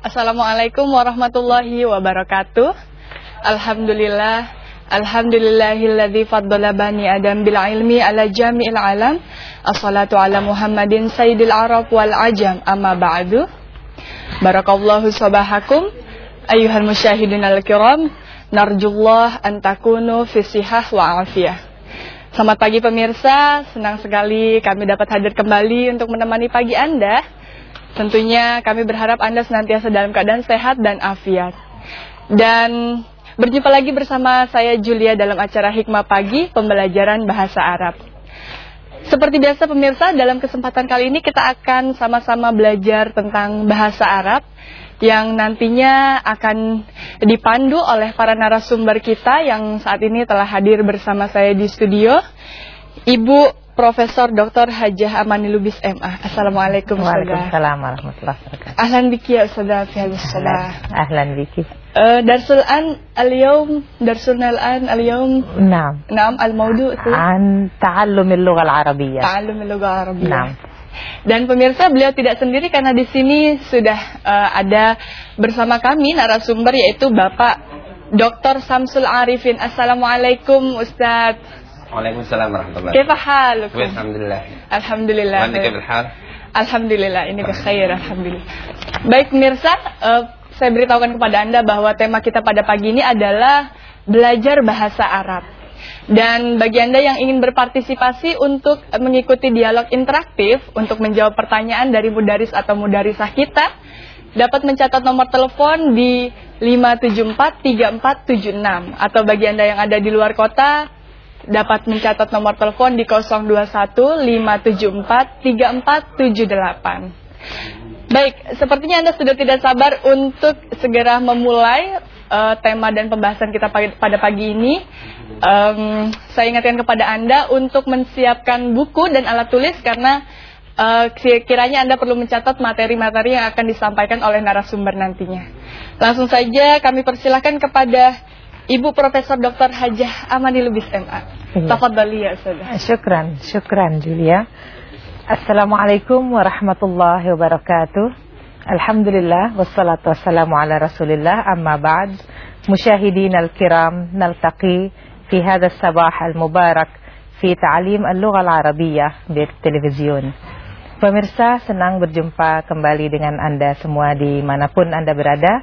Assalamualaikum warahmatullahi wabarakatuh. Alhamdulillah. Alhamdulillahilladzi faddala bani Adam bil ilmi ala jami'il alam. Assalatu ala Muhammadin sayyidil arab wal ajam. Amma ba'du. Barakallahu sabahakum ayyuhal musyahidin al-kiram. Narjullah an takunu fi sihah wa afiyah. Selamat pagi pemirsa, senang sekali kami dapat hadir kembali untuk menemani pagi Anda Tentunya kami berharap Anda senantiasa dalam keadaan sehat dan afiat. Dan berjumpa lagi bersama saya Julia dalam acara Hikmah Pagi Pembelajaran Bahasa Arab. Seperti biasa pemirsa, dalam kesempatan kali ini kita akan sama-sama belajar tentang bahasa Arab yang nantinya akan dipandu oleh para narasumber kita yang saat ini telah hadir bersama saya di studio. Ibu Profesor Dr. Hajah Amani Lubis MA. Assalamualaikum Waalaikumsalam warahmatullahi wabarakatuh. Ahlan biki ya Ustazah fi hadis Ahlan biki. Uh, darsul an al-yawm darsulna al-an al-yawm Naam. Naam al-mawdu' itu An ta'allum al-lugha al-arabiyyah. Ta'allum al-lugha al-arabiyyah. Naam. Dan pemirsa beliau tidak sendiri karena di sini sudah uh, ada bersama kami narasumber yaitu Bapak Dr. Samsul Arifin. Assalamualaikum Ustadz. Waalaikumsalam warahmatullahi wabarakatuh. Kaifa halukum? Alhamdulillah. Alhamdulillah. Mana anta hal? Alhamdulillah, ini berkhair alhamdulillah. Baik Mirsa, eh, saya beritahukan kepada Anda bahwa tema kita pada pagi ini adalah belajar bahasa Arab. Dan bagi Anda yang ingin berpartisipasi untuk mengikuti dialog interaktif untuk menjawab pertanyaan dari mudaris atau mudarisah kita, dapat mencatat nomor telepon di 5743476 atau bagi Anda yang ada di luar kota dapat mencatat nomor telepon di 021 574 3478. Baik, sepertinya Anda sudah tidak sabar untuk segera memulai uh, tema dan pembahasan kita pada pagi ini. Um, saya ingatkan kepada Anda untuk menyiapkan buku dan alat tulis karena uh, kiranya Anda perlu mencatat materi-materi yang akan disampaikan oleh narasumber nantinya. Langsung saja kami persilahkan kepada Ibu Profesor Dr. Hajah Amani Lubis MA. Tafadhali ya Ustazah. Syukran, syukran Julia. Assalamualaikum warahmatullahi wabarakatuh. Alhamdulillah wassalatu wassalamu ala Rasulillah amma ba'd. Musyahidin al-kiram naltaqi fi hadha sabah al-mubarak fi ta'lim al-lugha al-arabiyyah di televisiun. Pemirsa senang berjumpa kembali dengan Anda semua di mana pun Anda berada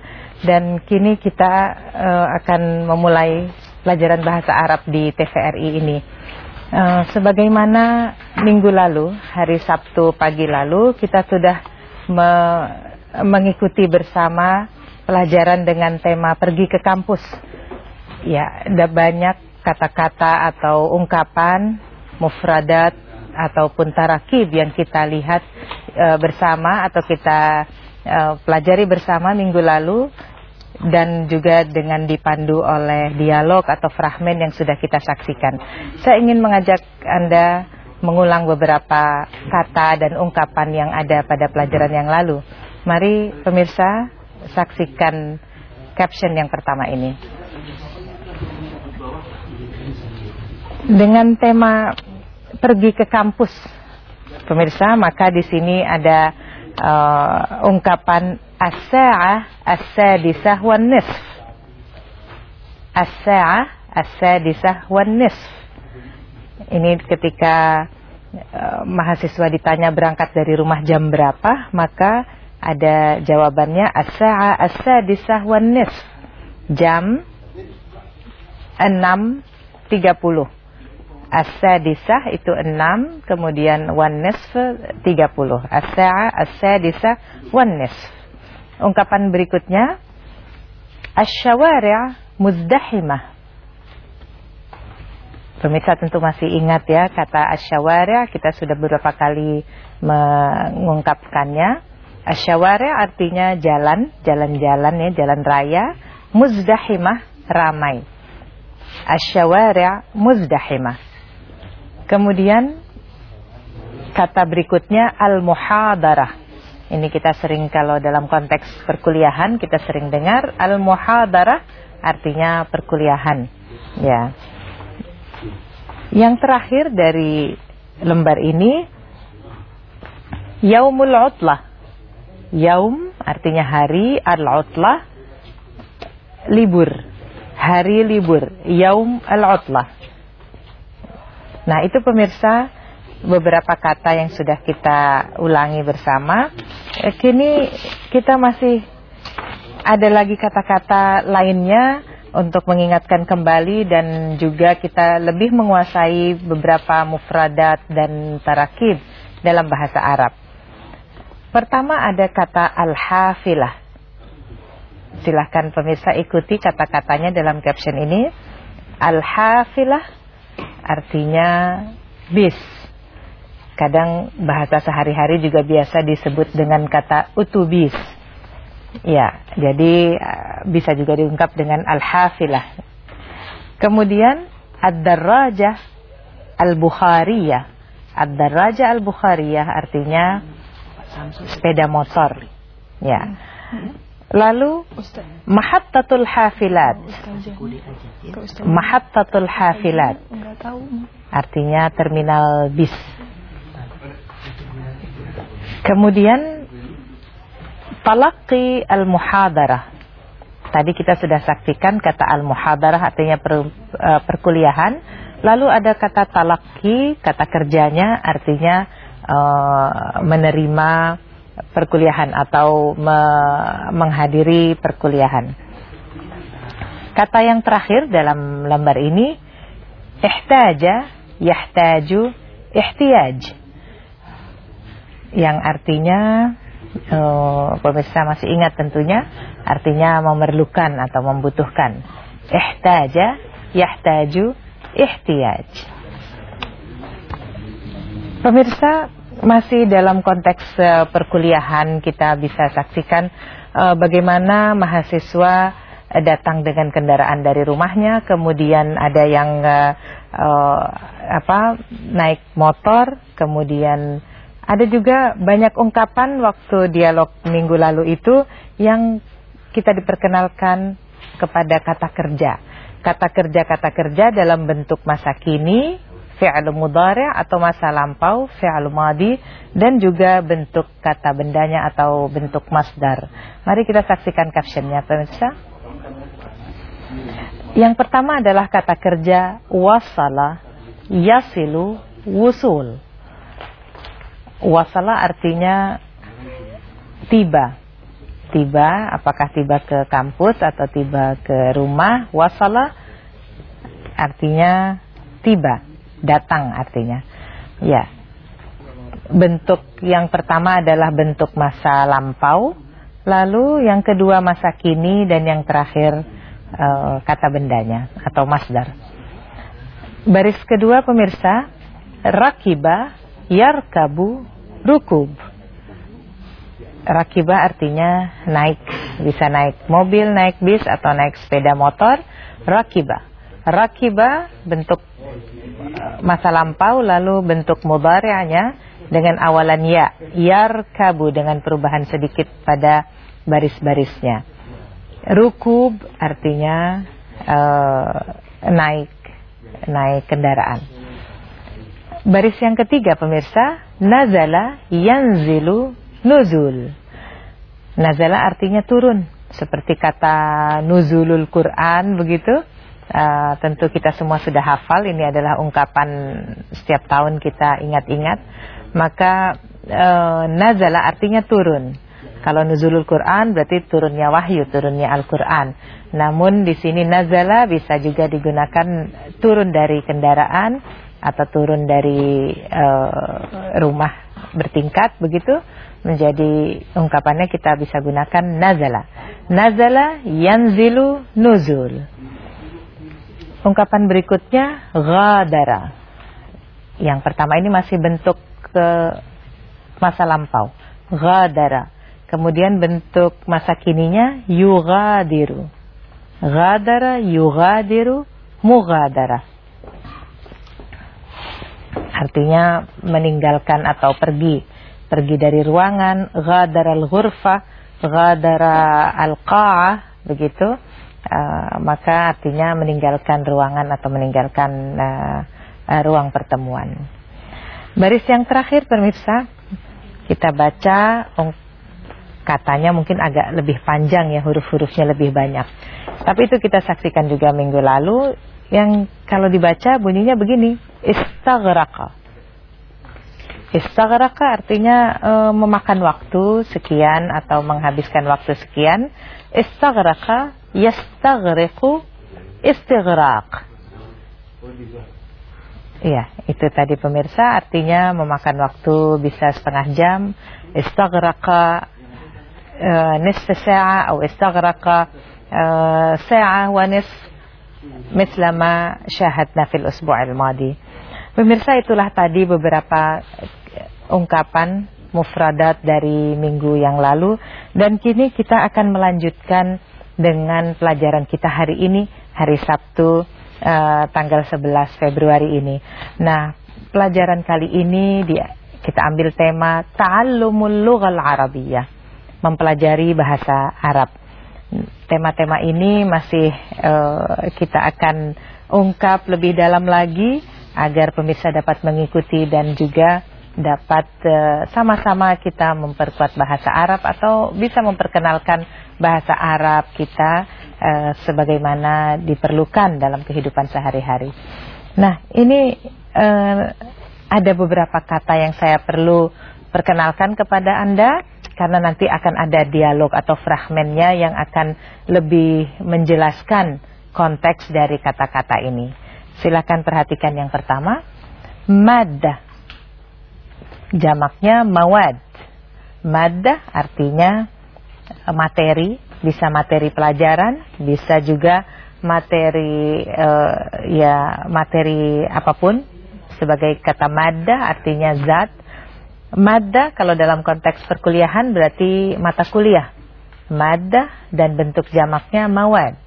dan kini kita uh, akan memulai pelajaran bahasa Arab di TVRI ini. Uh, sebagaimana minggu lalu, hari Sabtu pagi lalu, kita sudah me mengikuti bersama pelajaran dengan tema pergi ke kampus. Ya, ada banyak kata-kata atau ungkapan, mufradat ataupun tarakib yang kita lihat uh, bersama atau kita uh, pelajari bersama minggu lalu dan juga dengan dipandu oleh dialog atau fragmen yang sudah kita saksikan. Saya ingin mengajak Anda mengulang beberapa kata dan ungkapan yang ada pada pelajaran yang lalu. Mari pemirsa saksikan caption yang pertama ini. Dengan tema pergi ke kampus. Pemirsa, maka di sini ada uh, ungkapan as-sa'ah as-sadisah wan nisf. As-sa'ah as-sadisah wan nisf. Ini ketika uh, mahasiswa ditanya berangkat dari rumah jam berapa, maka ada jawabannya as-sa'ah as-sadisah wan nisf. Jam 6.30. As-sadisah itu 6, kemudian wan nisf 30. As-sa'a as-sadisah wan. Ungkapan berikutnya Asy-syawari' muzdahimah. Pemirsa tentu masih ingat ya kata asyawari kita sudah beberapa kali mengungkapkannya. Asyawari artinya jalan, jalan-jalan ya, jalan raya. Muzdahimah ramai. Asyawari muzdahimah. Kemudian kata berikutnya al-muhadarah. Ini kita sering kalau dalam konteks perkuliahan kita sering dengar al-muhadarah artinya perkuliahan. Ya. Yang terakhir dari lembar ini yaumul utlah. Yaum artinya hari, al-utlah libur. Hari libur, yaum al-utlah. Nah, itu pemirsa beberapa kata yang sudah kita ulangi bersama. Eh, kini kita masih ada lagi kata-kata lainnya untuk mengingatkan kembali dan juga kita lebih menguasai beberapa mufradat dan tarakib dalam bahasa Arab. Pertama ada kata al-hafilah. Silahkan pemirsa ikuti kata-katanya dalam caption ini. Al-hafilah artinya bis Kadang bahasa sehari-hari juga biasa disebut dengan kata utubis. Ya, jadi uh, bisa juga diungkap dengan al-hafilah. Kemudian ad-darrajah al-bukhariyah. Ad-darrajah al-bukhariyah artinya sepeda motor. Ya. Lalu mahattatul hafilat. Mahattatul hafilat. Artinya terminal bis. Kemudian talaqi al-muhadarah. Tadi kita sudah saksikan kata al-muhadarah artinya per, uh, perkuliahan. Lalu ada kata talaki, kata kerjanya artinya uh, menerima perkuliahan atau me menghadiri perkuliahan. Kata yang terakhir dalam lembar ini ihtaja, yahtaju, ihtiyaj. Yang artinya uh, pemirsa masih ingat tentunya artinya memerlukan atau membutuhkan. Ihtaja yahtaju ihtiyaj. Pemirsa masih dalam konteks uh, perkuliahan kita bisa saksikan uh, bagaimana mahasiswa datang dengan kendaraan dari rumahnya kemudian ada yang apa naik motor kemudian ada juga banyak ungkapan waktu dialog minggu lalu itu yang kita diperkenalkan kepada kata kerja. Kata kerja-kata kerja dalam bentuk masa kini, fi'al mudhari' atau masa lampau, fi'al madi dan juga bentuk kata bendanya atau bentuk masdar. Mari kita saksikan captionnya pemirsa. Yang pertama adalah kata kerja wasala, yasilu, wusul. Wasala artinya tiba. Tiba, apakah tiba ke kampus atau tiba ke rumah. Wasala artinya tiba, datang artinya. Ya. Bentuk yang pertama adalah bentuk masa lampau, lalu yang kedua masa kini dan yang terakhir uh, kata bendanya atau masdar. Baris kedua pemirsa, rakiba yarkabu rukub. Rakiba artinya naik, bisa naik mobil, naik bis atau naik sepeda motor. Rakiba. Rakiba bentuk eh, masa lampau lalu bentuk mudhari'nya dengan awalan ya. Yarkabu dengan perubahan sedikit pada baris-barisnya. Rukub artinya uh, naik naik kendaraan. Baris yang ketiga pemirsa, nazala yanzilu nuzul. Nazala artinya turun, seperti kata nuzulul Quran begitu. Uh, tentu kita semua sudah hafal, ini adalah ungkapan setiap tahun kita ingat-ingat. Maka uh, nazala artinya turun. Kalau nuzulul Quran berarti turunnya wahyu, turunnya Al-Quran. Namun di sini nazala bisa juga digunakan turun dari kendaraan atau turun dari uh, rumah bertingkat begitu menjadi ungkapannya kita bisa gunakan nazala. Nazala yanzilu nuzul. Ungkapan berikutnya ghadara. Yang pertama ini masih bentuk ke masa lampau. Ghadara. Kemudian bentuk masa kininya yughadiru. Ghadara yughadiru mughadara artinya meninggalkan atau pergi pergi dari ruangan ghadara al-ghurfa ghadara al-qa'ah begitu uh, maka artinya meninggalkan ruangan atau meninggalkan uh, uh, ruang pertemuan baris yang terakhir pemirsa kita baca katanya mungkin agak lebih panjang ya huruf-hurufnya lebih banyak. Tapi itu kita saksikan juga minggu lalu yang kalau dibaca bunyinya begini, istaghraqa. Istaghraqa artinya e, memakan waktu sekian atau menghabiskan waktu sekian. Istaghraqa yastaghriqu istighraq. Iya, itu tadi pemirsa artinya memakan waktu bisa setengah jam. Istaghraqa uh, nisf sa'a atau istaghraqa uh, sa'a wa nisf مثل ما شاهدنا في الأسبوع الماضي. Pemirsa itulah tadi beberapa ungkapan mufradat dari minggu yang lalu dan kini kita akan melanjutkan dengan pelajaran kita hari ini hari Sabtu uh, tanggal 11 Februari ini. Nah, pelajaran kali ini dia, kita ambil tema Ta'allumul Lughal Arabiyyah, mempelajari bahasa Arab. Tema-tema ini masih uh, kita akan ungkap lebih dalam lagi agar pemirsa dapat mengikuti dan juga dapat eh, sama-sama uh, kita memperkuat bahasa Arab atau bisa memperkenalkan bahasa Arab kita uh, sebagaimana diperlukan dalam kehidupan sehari-hari. Nah, ini uh, ada beberapa kata yang saya perlu perkenalkan kepada Anda karena nanti akan ada dialog atau fragmennya yang akan lebih menjelaskan konteks dari kata-kata ini. Silakan perhatikan yang pertama, maddah. Jamaknya mawad. Maddah artinya materi, bisa materi pelajaran, bisa juga materi uh, ya materi apa pun sebagai kata maddah artinya zat. Maddah kalau dalam konteks perkuliahan berarti mata kuliah. Maddah dan bentuk jamaknya mawad.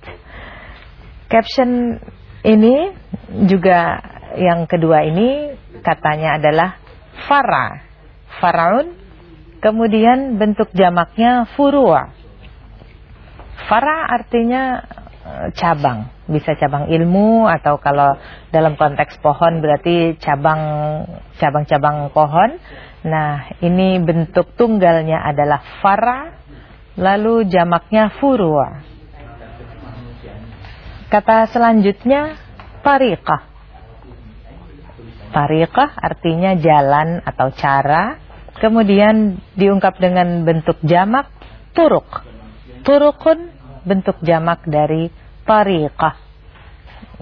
Caption ini juga yang kedua ini katanya adalah fara. Faraun kemudian bentuk jamaknya furua. Fara artinya eh, cabang, bisa cabang ilmu atau kalau dalam konteks pohon berarti cabang cabang-cabang pohon. Nah, ini bentuk tunggalnya adalah fara, lalu jamaknya furua. Kata selanjutnya tariqah. Tariqah artinya jalan atau cara. Kemudian diungkap dengan bentuk jamak turuk. Turukun bentuk jamak dari tariqah.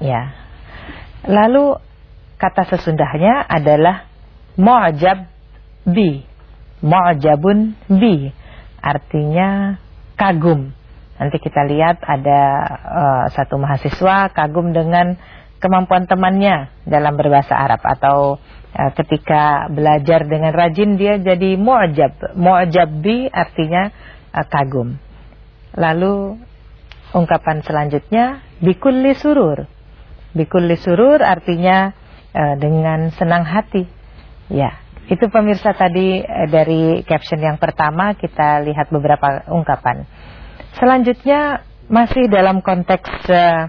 Ya. Lalu kata sesudahnya adalah mu'jab bi. Mu'jabun bi artinya kagum. Nanti kita lihat ada uh, satu mahasiswa kagum dengan kemampuan temannya dalam berbahasa Arab atau uh, ketika belajar dengan rajin dia jadi mu'jab. Mu'jab bi artinya uh, kagum. Lalu ungkapan selanjutnya bikulli surur. Bikulli surur artinya uh, dengan senang hati. Ya, itu pemirsa tadi dari caption yang pertama kita lihat beberapa ungkapan. Selanjutnya masih dalam konteks uh,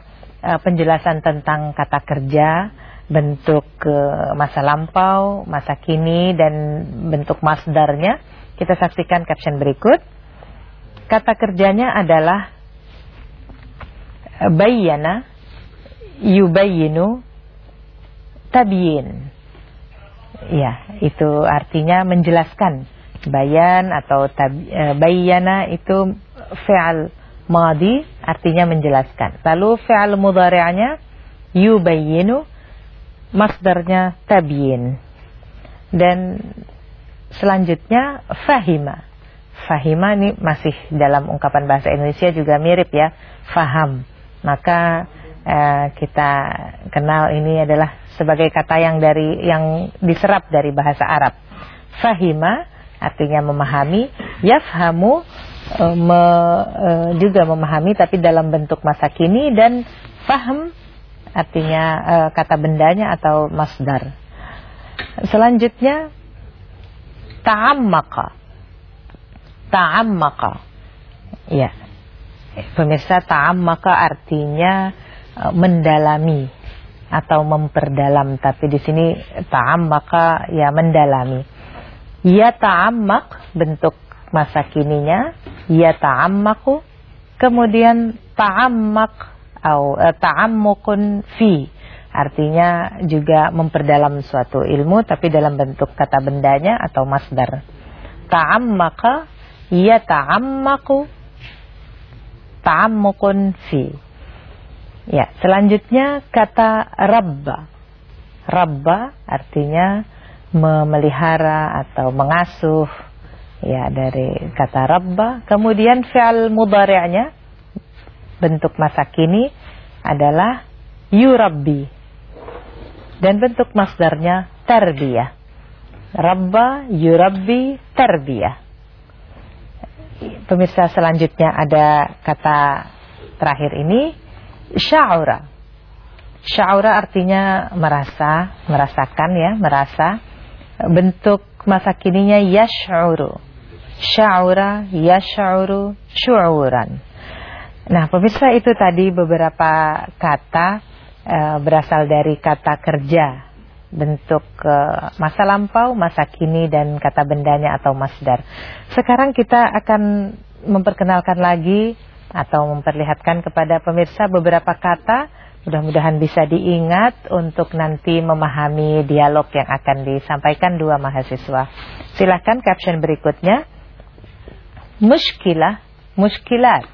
penjelasan tentang kata kerja, bentuk uh, masa lampau, masa kini dan bentuk masdarnya. Kita saksikan caption berikut. Kata kerjanya adalah bayyana yubayyinu tabyin Ya, itu artinya menjelaskan. Bayan atau tab, e, bayana itu fi'al madi artinya menjelaskan. Lalu fi'al mudhari'nya yubayyinu masdarnya tabyin. Dan selanjutnya fahima. Fahima ini masih dalam ungkapan bahasa Indonesia juga mirip ya, faham. Maka eh, kita kenal ini adalah sebagai kata yang dari yang diserap dari bahasa Arab. Fahima artinya memahami, yafhamu me, e, juga memahami tapi dalam bentuk masa kini dan faham artinya e, kata bendanya atau masdar. Selanjutnya ta'ammaka. Ta'ammaka. Ya. Pemirsa ta'ammaka artinya mendalami atau memperdalam tapi di sini ta'am maka ya mendalami ya ta'ammak bentuk masa kininya yata'ammaku kemudian ta'ammak atau uh, ta'ammukun fi. Artinya juga memperdalam suatu ilmu tapi dalam bentuk kata bendanya atau masdar. Ta'ammaka yata'ammaku ta'ammukun fi. Ya selanjutnya kata rabba. Rabba artinya memelihara atau mengasuh ya dari kata rabba kemudian fi'al mudhari'nya bentuk masa kini adalah yurabbi. Dan bentuk masdarnya tarbiyah. Rabba yurabbi tarbiyah. Pemirsa selanjutnya ada kata terakhir ini sya'ura. Sya'ura artinya merasa merasakan ya merasa. Bentuk masa kininya yash'uru. Sya'ura yash'uru syu'uran. Nah, pemirsa itu tadi beberapa kata e, berasal dari kata kerja, bentuk e, masa lampau, masa kini dan kata bendanya atau masdar. Sekarang kita akan memperkenalkan lagi atau memperlihatkan kepada pemirsa beberapa kata Mudah-mudahan bisa diingat untuk nanti memahami dialog yang akan disampaikan dua mahasiswa. Silahkan caption berikutnya. Muskilah, muskilat.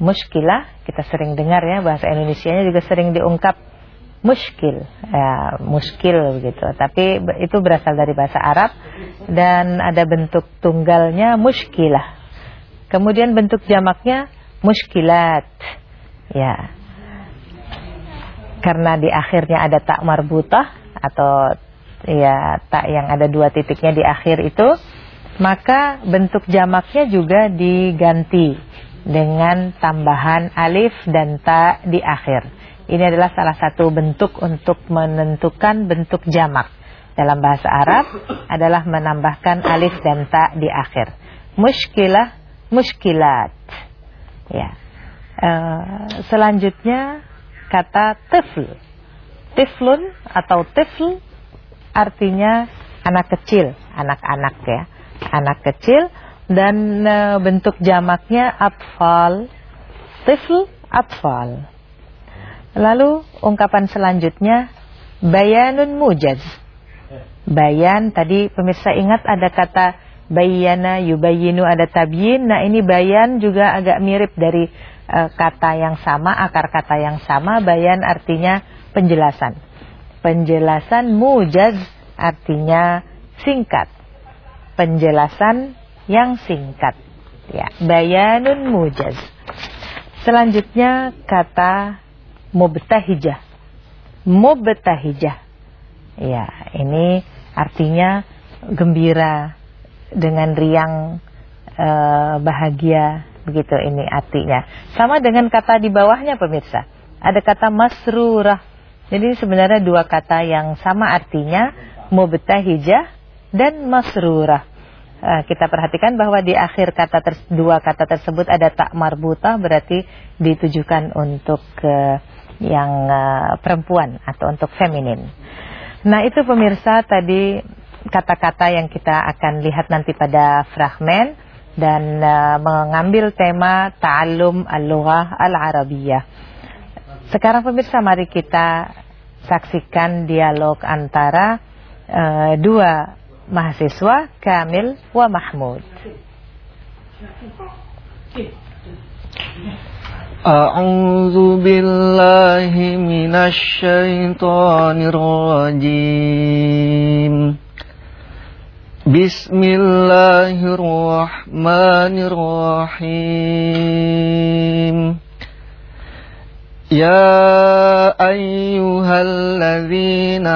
Muskilah, kita sering dengar ya bahasa Indonesia-nya juga sering diungkap muskil, ya, muskil begitu. Tapi itu berasal dari bahasa Arab dan ada bentuk tunggalnya muskilah. Kemudian bentuk jamaknya muskilat. Ya, karena di akhirnya ada tak marbutah atau ya tak yang ada dua titiknya di akhir itu maka bentuk jamaknya juga diganti dengan tambahan alif dan ta di akhir. Ini adalah salah satu bentuk untuk menentukan bentuk jamak. Dalam bahasa Arab adalah menambahkan alif dan ta di akhir. Muskilah muskilat ya. Uh, selanjutnya kata tifl. Tiflun atau tifl artinya anak kecil, anak-anak ya. Anak kecil dan e, bentuk jamaknya atfal. Tifl atfal. Lalu ungkapan selanjutnya bayanun mujaz. Bayan tadi pemirsa ingat ada kata bayana yubayinu ada tabyin. Nah ini bayan juga agak mirip dari e, kata yang sama, akar kata yang sama, bayan artinya penjelasan. Penjelasan mujaz artinya singkat. Penjelasan yang singkat. Ya, bayanun mujaz. Selanjutnya kata mubtahijah. Mubtahijah. Ya, ini artinya gembira dengan riang uh, bahagia begitu ini artinya. Sama dengan kata di bawahnya pemirsa. Ada kata masrurah. Jadi sebenarnya dua kata yang sama artinya mubtahijah dan masrurah. Uh, kita perhatikan bahwa di akhir kata dua kata tersebut ada tak marbutah berarti ditujukan untuk uh, yang uh, perempuan atau untuk feminin. Nah itu pemirsa tadi kata-kata yang kita akan lihat nanti pada fragmen dan uh, mengambil tema Ta'allum al-Lughah al-Arabiyah. Sekarang pemirsa mari kita saksikan dialog antara uh, dua mahasiswa Kamil wa Mahmud. أعوذ بالله من الشيطان الرجيم بسم الله الرحمن الرحيم يا أيها الذين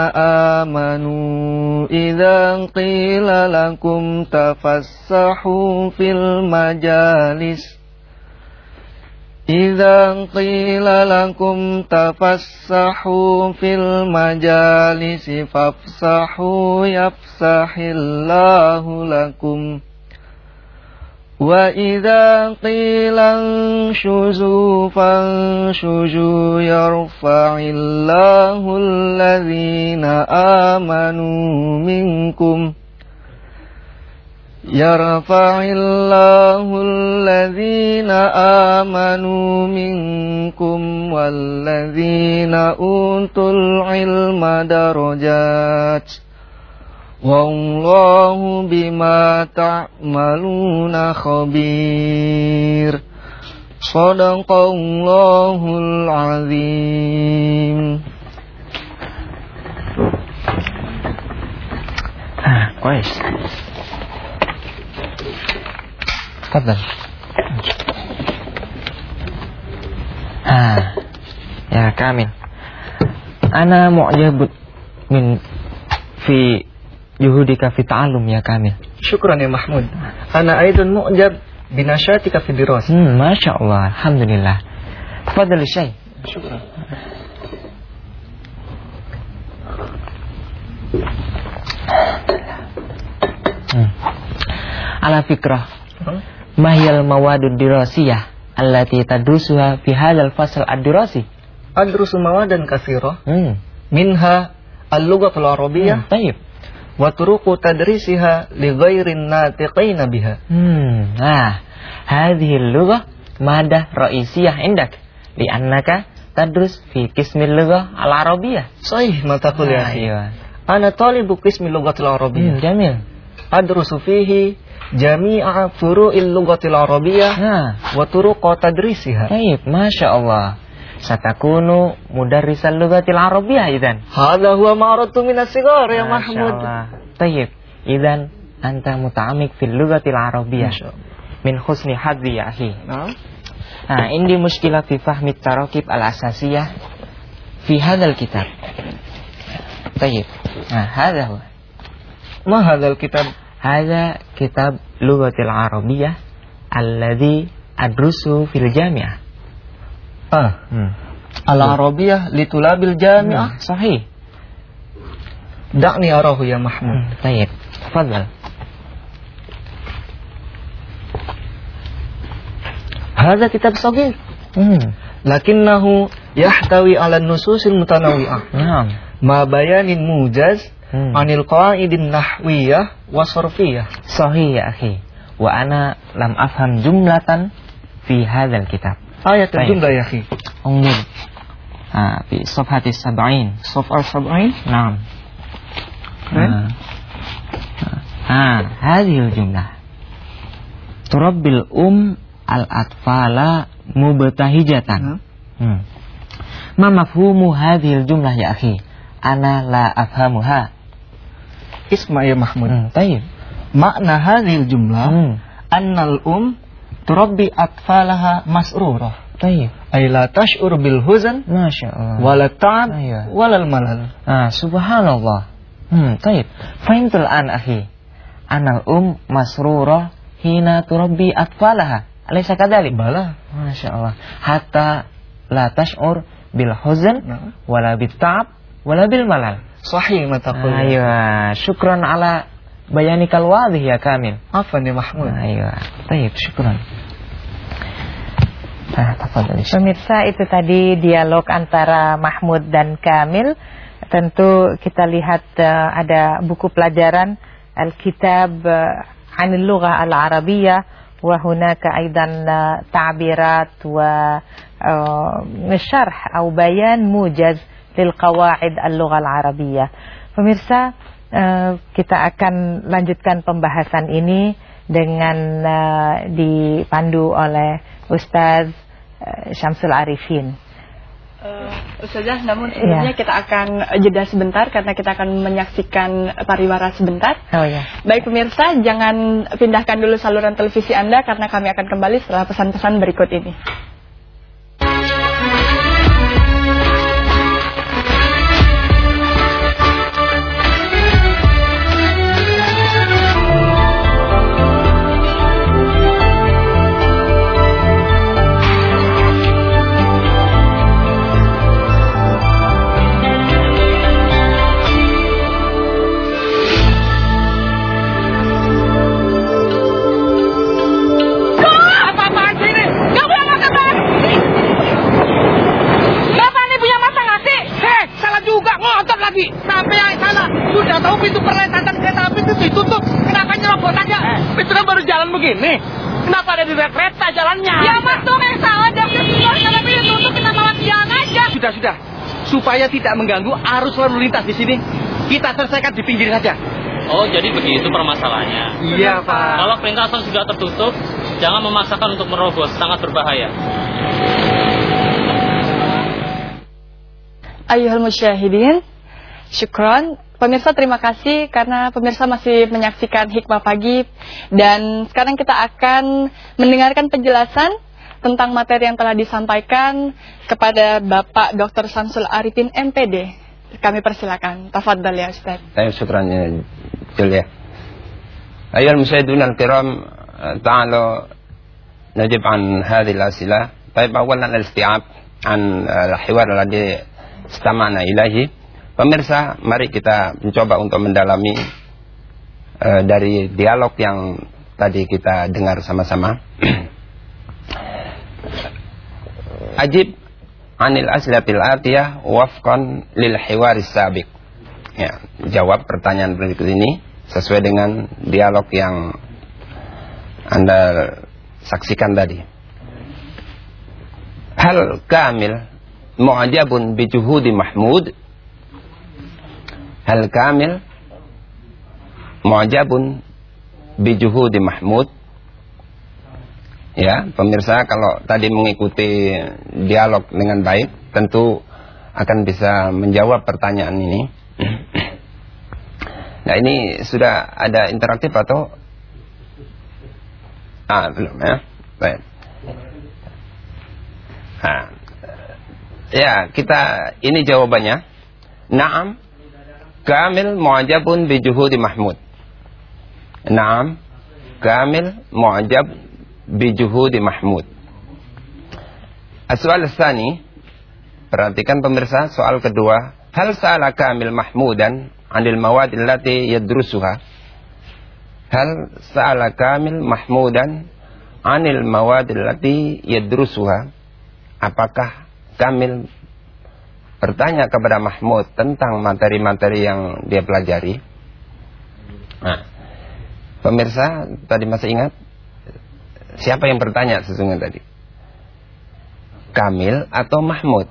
آمنوا إذا قيل لكم تفسحوا في المجالس إذا قيل لكم تفسحوا في المجالس فافسحوا يفسح الله لكم وإذا قيل انشزوا فانشزوا يرفع الله الذين آمنوا منكم وإذا قيل انشزوا فانشزوا يرفع الله الذين آمنوا منكم وإذا قيل انشزوا فانشزوا يرفع الله الذين آمنوا منكم وإذا قيل انشزوا فانشزوا يرفع الله الذين آمنوا منكم وإذا قيل انشزوا فانشزوا يرفع الله الذين آمنوا منكم يرفع الله الذين آمنوا منكم والذين أوتوا العلم درجات والله بما تعملون خبير صدق الله العظيم آه كويس تفضل آه يا كامل أنا معجب من في juhudika fi ta'allum ya kami. Syukran ya Mahmud. Ana aidun mu'jab binasyatika fi diras. Hmm, Masya Allah. Alhamdulillah. Tafadhal Syekh. Syukran. Hmm. Ala fikrah. Hmm? Mahyal mawadud dirasiyah allati tadrusuha fi hadzal fasl ad-dirasi. Adrusu mawadan katsira. Hmm. Minha al-lughatul arabiyyah. Hmm, tayyib wa turuqu tadrisiha li ghairin natiqina biha. Hmm. Nah, hadhihi lughah mada ra'isiyah indak li'annaka tadrus fi qismil lughah al-arabiyyah. Sahih mata kuliah. Nah, iya. Ana talibu qismil lughatil arabiyyah. Hmm, jamil. Adrusu fihi jami'a furu'il lughatil arabiyyah nah. wa turuqa tadrisiha. Baik, Masya Allah satakunu mudarrisal lugatil arabiyyah idan. Hadha huwa ma'aratu min as-sigar ya Mahmud. Tayyib. Idan anta muta'amik fil lughatil arabiyyah. Min husni hadhi ya akhi. Nah, ini muskilah fi fahmi tarakib al-asasiyah fi hadzal kitab. Tayyib. Nah, hadha huwa. Ma hadzal kitab? Hadha kitab lugatil arabiyyah alladhi adrusu fil jami'ah. Ah. Hmm. Al-Arabiyah litulabil jami'ah hmm. sahih. Da'ni arahu ya Mahmud. Baik. Hmm. Fadal. Hada kitab sogir. Hmm. Lakinnahu yahtawi ala nususil mutanawi'ah. Naam. Ma bayanin mujaz hmm. anil qawaidin nahwiyah wa sarfiyah. Sahih ya akhi. Wa ana lam afham jumlatan fi hadzal kitab. لم أفهم جملة في هذا الكتاب آية طيب. الجملة يا أخي انظر آه في صفحة السبعين صفحة سبعين نعم نعم. آه. آه. هذه الجملة تربي الأم الأطفال مبتهجة نعم. مم. ما مفهوم هذه الجملة يا أخي أنا لا أفهمها اسمع يا محمود مم. طيب معنى هذه الجملة مم. أن الأم turabbi atfalaha masrurah. Tayyib. Ay la tash'ur bil huzan. Masya Allah. Wala ta'ab. Wala malal. Ah, subhanallah. Hmm, tayyib. Fa'intul an akhi. Anal um masrurah hina turabbi atfalaha. Alaysa kadalik? Bala. Masya Allah. Hatta la tash'ur bil huzan. Nah. Wala bit ta'ab. Wala bil malal. Sahih mata kuliah. Syukran ala بيانك الواضح يا كامل عفوا يا محمود أيوة طيب شكرا آه تفضل يا شيخ. Pemirsa itu tadi dialog antara Mahmud dan Kamil. Tentu kita lihat eh, ada buku pelajaran Al-Kitab eh, Anil Lughah Al-Arabiyah wa hunaka aidan eh, ta'birat wa eh, syarh atau bayan mujaz lil qawaid al-lughah al-arabiyyah. Pemirsa, eh, kita akan lanjutkan pembahasan ini dengan eh, dipandu oleh Ustaz eh, Syamsul Arifin. Uh, Ustazah, namun sebelumnya kita akan jeda sebentar karena kita akan menyaksikan pariwara sebentar. Oh ya. Baik pemirsa, jangan pindahkan dulu saluran televisi Anda karena kami akan kembali setelah pesan-pesan berikut ini. Begini? Kenapa ada di kereta jalannya? Ya mas dong yang salah dan keluar tapi ditutup kita malah tiang aja. Sudah, sudah. Supaya tidak mengganggu arus lalu lintas di sini, kita selesaikan di pinggir saja. Oh, jadi begitu permasalahannya. Iya, Pak. Kalau perlintasan sudah tertutup, jangan memaksakan untuk merobos, sangat berbahaya. Ayuhal musyahidin, syukron. Pemirsa terima kasih karena pemirsa masih menyaksikan Hikmah Pagi dan sekarang kita akan mendengarkan penjelasan tentang materi yang telah disampaikan kepada Bapak Dr. Samsul Arifin MPD. Kami persilakan. Tafadhal ya Ustaz. Saya sutranya Julia. Ayo ya. musyaidun al-kiram eh, ta'ala najib an hadhil asilah. Tapi Baik awalan al-isti'ab an eh, al-hiwar alladhi istama'na ilahi. Pemirsa, mari kita mencoba untuk mendalami uh, dari dialog yang tadi kita dengar sama-sama. Ajib anil aslatil atiyah wafqan lil hiwaris sabiq. Ya, jawab pertanyaan berikut ini sesuai dengan dialog yang Anda saksikan tadi. Hal kamil mu'ajabun bi juhudi Mahmud hal kamil? Mu'jabun bijuhudi Mahmud. Ya pemirsa kalau tadi mengikuti dialog dengan baik tentu akan bisa menjawab pertanyaan ini. Nah ini sudah ada interaktif atau? Ah belum ya. Baik. Nah, ya kita ini jawabannya. Naam kamil mu'jabun bi juhudi Mahmud. Naam, kamil mu'jab bi juhudi Mahmud. Aswal tsani perhatikan pemirsa soal kedua, hal sa'ala kamil Mahmudan 'anil mawad allati yadrusuha? Hal sa'ala kamil Mahmudan 'anil mawad allati yadrusuha? Apakah Kamil bertanya kepada Mahmud tentang materi-materi yang dia pelajari. Nah, pemirsa tadi masih ingat siapa yang bertanya sesungguhnya tadi? Kamil atau Mahmud?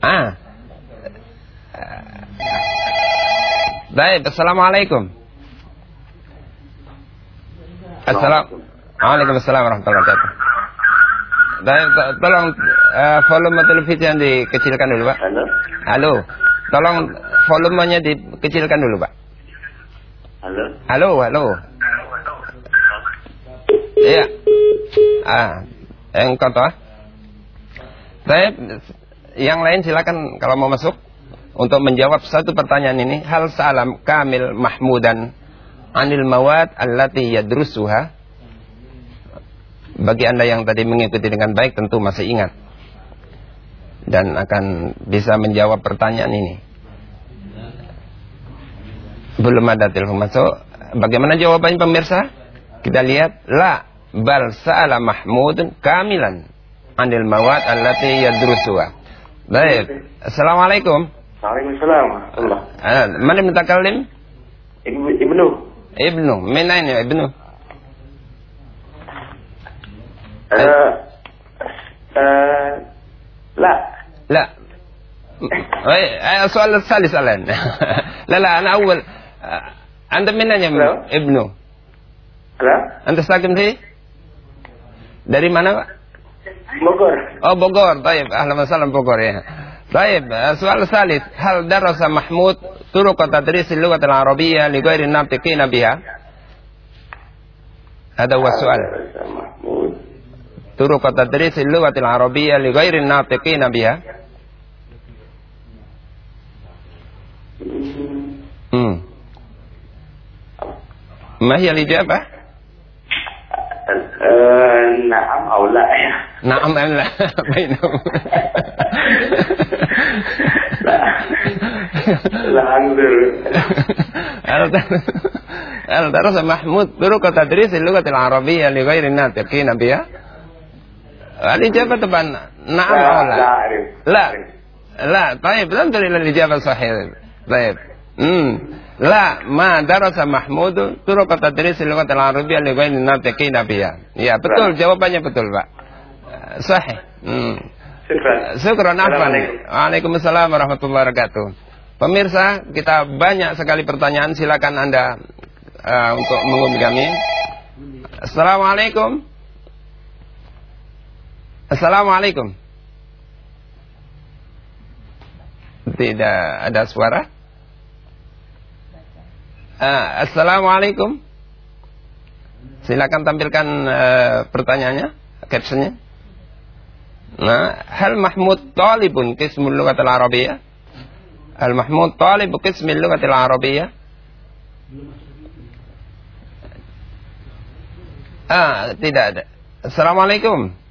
Ah. Baik, Assalamualaikum. Assalamualaikum warahmatullahi wabarakatuh. Tolong uh, volume televisi yang dikecilkan dulu, Pak. Halo. Halo. Tolong volumenya dikecilkan dulu, Pak. Halo. Halo, halo. Iya. Ah, yang kau tahu? Saya yang lain silakan kalau mau masuk untuk menjawab satu pertanyaan ini. Hal salam kamil mahmudan anil mawad allati yadrusuha bagi Anda yang tadi mengikuti dengan baik tentu masih ingat dan akan bisa menjawab pertanyaan ini. Belum ada telepon masuk. Bagaimana jawabannya pemirsa? Kita lihat la bal sa'ala Mahmud kamilan anil mawad allati yadrusuha. Baik. Assalamualaikum. Waalaikumsalam. Allah. Ah, mana mutakallim? Ibnu. Ibnu. Ibnu. Min aina Ibnu? آه آه لا. لا. السؤال الثالث الآن لا لا أنا أول أنت من Halo? ابنه؟ لا. أنت ساكن فيه؟ dari mana Pak? Bogor Oh Bogor طيب أهلا وسهلا Bogor ya طيب السؤال الثالث هل درس محمود طرق تدريس اللغة العربية لغير الناطقين بها؟ هذا هو السؤال. طرق تدريس اللغة العربية لغير الناطقين بها مم. ما هي الإجابة؟ نعم أو لا نعم أم لا بينهم لا لا هل درس محمود طرق تدريس اللغة العربية لغير الناطقين بها؟ الإجابة طبعا نعم أو لا لا لا أعرف لا لا طيب انظر إلى الإجابة الصحيحة طيب امم La ma darasa Mahmud turuq tadris lughat al-arabiyyah li ghairi natiqina biha. Ya, betul jawabannya betul, Pak. Eh, Sahih. Hmm. Syukran. Syukran afan. Assalamualaikum. Waalaikumsalam warahmatullahi wabarakatuh. Pemirsa, kita banyak sekali pertanyaan. Silakan Anda eh, untuk menghubungi kami. Assalamualaikum. Assalamualaikum. Tidak ada suara. Ah, Assalamualaikum. Silakan tampilkan eh, pertanyaannya, captionnya. Nah, hal Mahmud talibun qismul lughatil arabiyyah? Hal Mahmud talibu qismil lughatil arabiyyah? Ah, tidak ada. Assalamualaikum.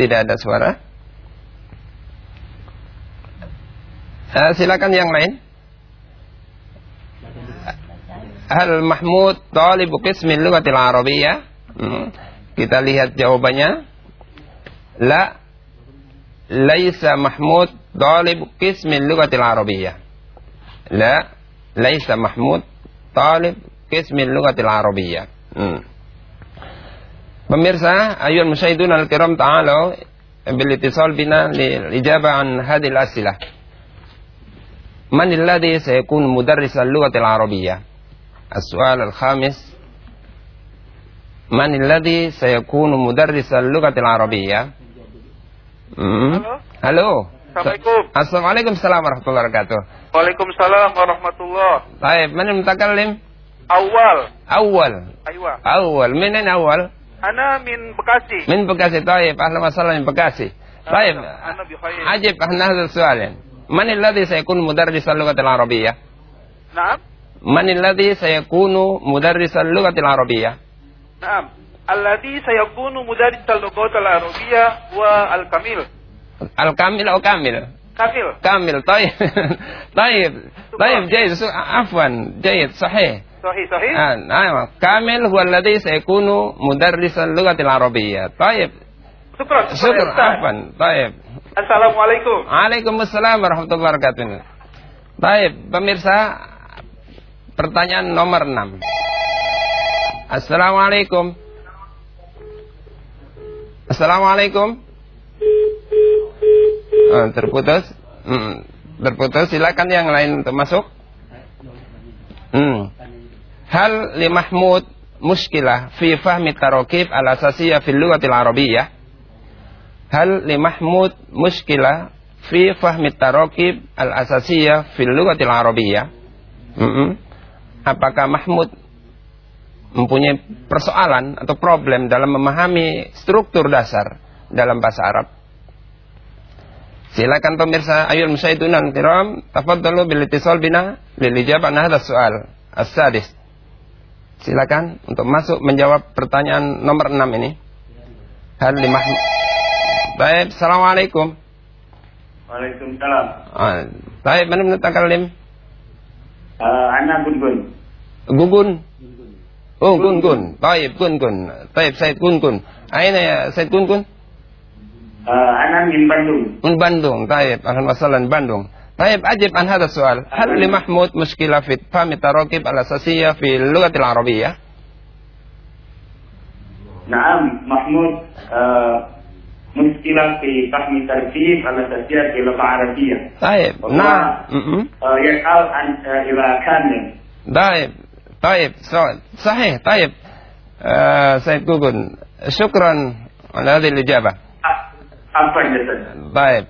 Tidak ada suara. Ah, silakan yang lain. Hal Mahmud talibu qismil lughatil arabiyyah? Hmm. Kita lihat jawabannya. La laisa Mahmud talib qismil lughatil arabiyyah. La laisa Mahmud talib qismil lughatil arabiyyah. Hmm. Pemirsa, ayuhal musyahidun al-kiram ta'alu bil ittisal bina lil ijabah an hadhihi al-as'ilah. Man alladhi sayakun mudarris al-lughati al-arabiyyah? As-su'al al-khamis Man alladhi sayakunu mudarris al-lughati al-arabiyyah? Hmm. Halo. Assalamualaikum. Assalamualaikum warahmatullahi wabarakatuh. Waalaikumsalam warahmatullah. Baik, man mutakallim? Awal. Awal. Aywa. Awal. Min ain awal? Ana min Bekasi. Min Bekasi, taib. Ahlan wasallam min Bekasi. Taib. Ana bi khair. Ajib ahna hadha sualan. Man alladhi sayakunu mudarrisan lughatil arabiyyah? Naam. Man alladhi sayakunu mudarrisan lughatil arabiyyah? Naam. Alladhi sayakunu mudarrisan lughatil arabiyyah wa al-kamil. Al-kamil atau kamil? Kamil. Kamil, taib. taib. Taib, jayid. Afwan, jayid, sahih. صحيح صحيح. آه، أيوة كامل هو الذي سيكون مدرس اللغة العربية طيب شكرا. شكرا يا أستاذ. عفوا طيب Assalamualaikum. Waalaikumsalam warahmatullahi wabarakatuh. Baik, pemirsa, pertanyaan nomor 6. Assalamualaikum. Assalamualaikum. Oh, terputus. Hmm, terputus. Silakan yang lain untuk masuk. Hmm. Hal li Mahmud muskilah fi fahmi tarakib al-asasiyah fil lughatil arabiyyah? Hal li Mahmud muskilah fi fahmi tarakib al-asasiyah fil lughatil arabiyyah? Mm-mm. Apakah Mahmud mempunyai persoalan atau problem dalam memahami struktur dasar dalam bahasa Arab? Silakan pemirsa ayul musyahidun al-kiram tafaddalu bil ittisal bina lil ijabah an hadha soal as-sadis silakan untuk masuk menjawab pertanyaan nomor 6 ini. Hal lima Baik, Assalamualaikum. Waalaikumsalam. Ah, baik, mana menurut kalim? Uh, eh, anak Gun-Gun. Gun-Gun. Oh, Gun-Gun. Baik, Gun-Gun. Baik, saya Gun-Gun. Aina ya, saya Gun-Gun? Eh, uh, anak di Bandung. Di Bandung, baik. Alhamdulillah, Bandung. طيب أجب عن هذا السؤال هل لمحمود مشكلة في فهم التراكيب الأساسية في اللغة العربية نعم محمود uh, مشكلة في فهم تركيب الأساسيات في اللغة العربية طيب والله. نعم م-م. uh, يسأل عن uh, إلى كامل طيب طيب سؤال. صحيح طيب آه سيد جوجل شكرا على هذه الإجابة apa jasa?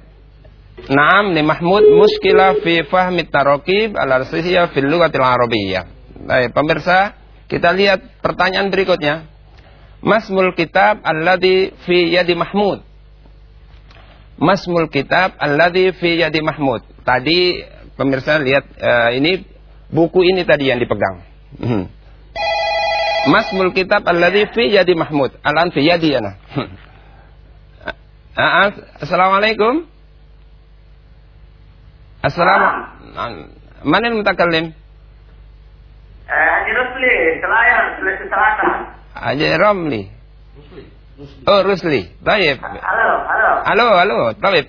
Naam li Mahmud muskilah fi fahmi tarakib al-arsiyah fil lughatil arabiyyah. Baik, pemirsa, kita lihat pertanyaan berikutnya. Masmul kitab alladhi fi yadi Mahmud. Masmul kitab alladhi fi yadi Mahmud. Tadi pemirsa lihat uh, ini buku ini tadi yang dipegang. Hmm. Masmul kitab alladhi fi yadi Mahmud. Alan fi yadi hmm. ana. Ah, ah, assalamualaikum. Assalamualaikum. Mana yang mutakallim? Haji Rusli, Selayar, Sulawesi Selatan. Haji Ramli. Oh, Rusli. Baik. Halo, halo. Halo, halo. Baik.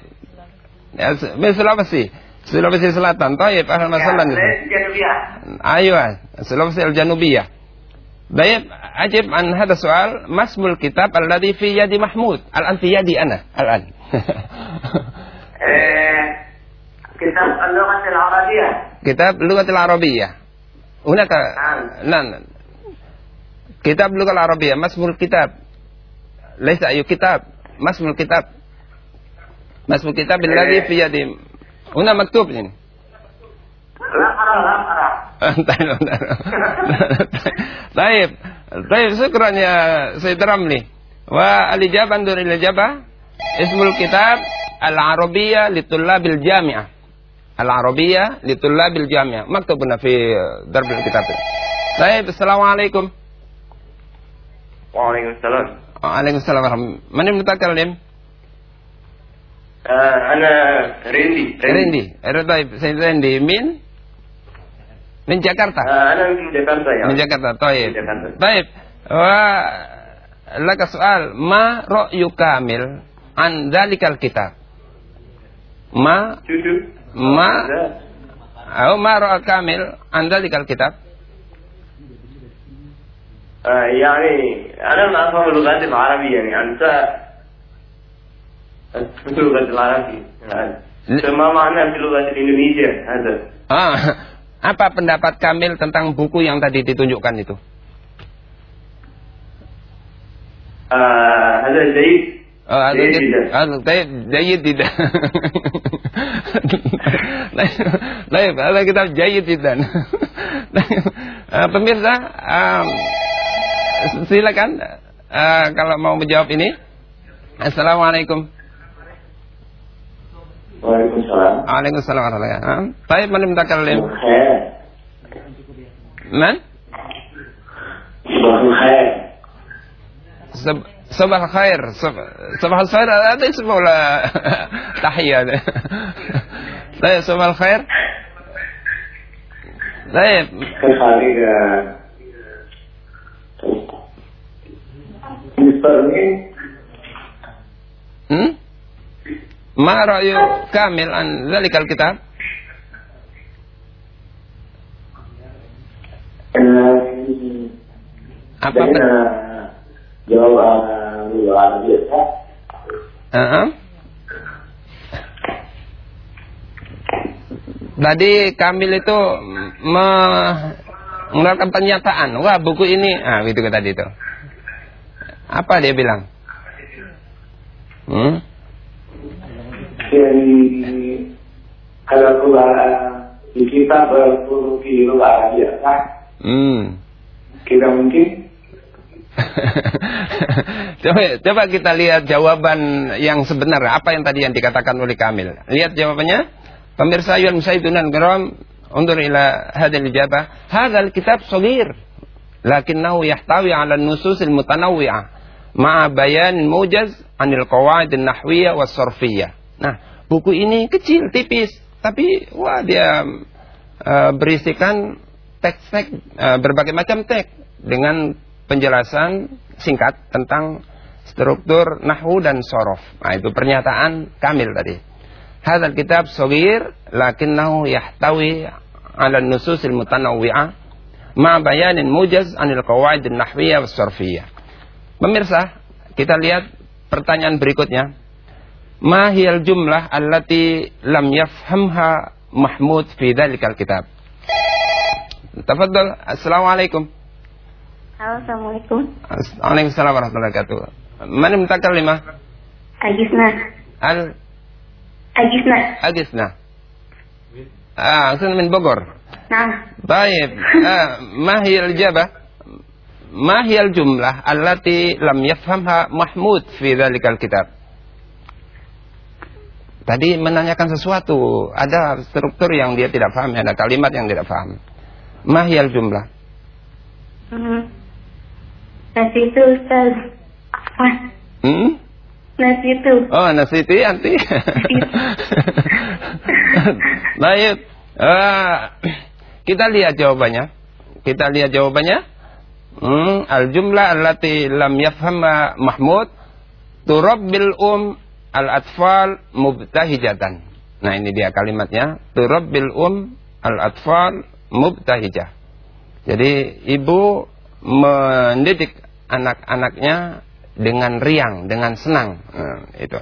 Ya, Min Sulawesi. Sulawesi Selatan. Taib, ahlan wa sahlan. Sulawesi Janubiyah. أيوة سلوفسي الجنوبية طيب أجب عن هذا السؤال ما اسم الكتاب الذي في يد محمود الآن في يدي أنا الآن آه، كتاب اللغة العربية كتاب اللغة العربية هناك نعم كتاب اللغة العربية ما اسم الكتاب ليس أي كتاب ما اسم الكتاب ما اسم الكتاب الذي في يدي هنا مكتوب هنا لا أرى لا أرى طيب طيب شكرا يا سيد رملي والإجابة انظر إلى الإجابة اسم الكتاب العربية لطلاب الجامعة العربية لطلاب الجامعة مكتوب هنا في درب الكتاب طيب السلام عليكم وعليكم السلام وعليكم السلام ورحمة الله من المتكلم؟ آه، أنا ريندي رندي طيب سيد رندي من؟ من جاكرتا آه، أنا من جاكرتا يا من جاكرتا طيب من جاكرتا. طيب ولك سؤال ما رأي كامل عن ذلك الكتاب ما شو شو ما لا. أو ما رأى كامل عن ذلك الكتاب آه، يعني أنا ما أفهم اللغات العربية يعني أنت أنت اللغة العربية يعني. ما معنى في اللغة الإندونيسيا هذا ah, apa pendapat Kamil tentang buku yang tadi ditunjukkan itu آه، هذا جيد Oh, Jayid jid- tidak. Baik, ada kitab jayid tidak. Pemirsa, em, silakan eh, kalau mau menjawab ini. Assalamualaikum. Waalaikumsalam Waalaikumsalam warahmatullahi wabarakatuh. Baik, man mutakallim? Khair Man? Subhanallah khair Sab- Sabah khair. Sab- Sabah khair ada اسمه ولا تحية طيب صباح الخير طيب كيف عليك مستر مين Hmm? Ma ra'yu kamil an zalikal kitab? Apa Jadi, eh, eh, luar biasa Heeh. Tadi Kamil itu me- mengeluarkan pernyataan, wah buku ini, ah gitu tadi itu. Apa dia bilang? Hmm? dari kalau keluar di kita berpuluh kilo luar biasa Hmm. kita mungkin coba, coba kita lihat jawaban yang sebenar. Apa yang tadi yang dikatakan oleh Kamil? Lihat jawabannya. Pemirsa Yun Musaidunan Garam. Undur ila hadal ijabah. Hadal kitab sagir. Lakinnahu yahtawi ala nususil mutanawwi'ah. Ma'a bayan mujaz anil qawaid nahwiyah was sarfiyah. Nah, buku ini kecil, tipis. Tapi, wah dia eh, berisikan teks-teks, eh, berbagai macam teks. Dengan penjelasan singkat tentang struktur nahwu dan sorof. Nah, itu pernyataan Kamil tadi. Hadal kitab sagir lakinnahu yahtawi ala nususil mutanawwi'ah ma bayanin mujaz anil qawaid nahwiyah was sarfiyah. Pemirsa, kita lihat pertanyaan berikutnya. Ma hiyal jumlah allati lam yafhamha Mahmud fi dhalikal kitab? Tafadhal. Assalamualaikum. Halo, Assalamualaikum. Waalaikumsalam warahmatullahi wabarakatuh. Man mutakallimah? Agisna. Al Agisna. Agisna. Ah, أنا من بقر. Nah, طيب آه ما هي الإجابة؟ ما هي الجملة التي لم يفهمها محمود في ذلك الكتاب؟ Tadi menanyakan sesuatu, ada struktur yang dia tidak paham, ada kalimat yang tidak paham. Mahyal jumlah. hmm. nasi itu Ustaz. Apa? Hmm? Nasi itu. Oh, nasiti anti. Baik. Ah, kita lihat jawabannya. Kita lihat jawabannya. Hmm, al jumlah allati lam yafhamha Mahmud turabbil um al atfal mubtahijatan. Nah ini dia kalimatnya. Turabbil um al-atfal mubtahijah. Jadi ibu mendidik anak-anaknya dengan riang, dengan senang. Nah, itu.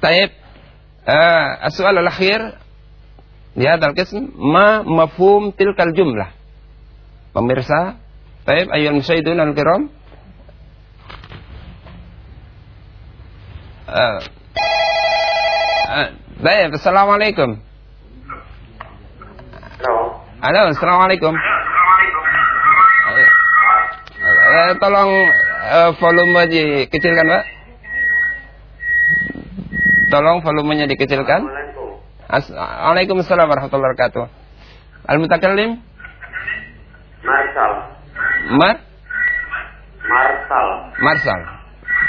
Taib. Uh, As-soal al-akhir di hadal qism ma mafhum tilkal jumlah. Pemirsa, taib ayyuhal musyahidun al-kiram. Uh, uh, baik, Assalamualaikum. Halo. Halo, Assalamualaikum. Eh, tolong eh, volume dikecilkan, Pak. Tolong volumenya dikecilkan. As- Waalaikumsalam warahmatullahi wabarakatuh. Al-mutakallim? Marsal. Mar? Marsal. Marsal.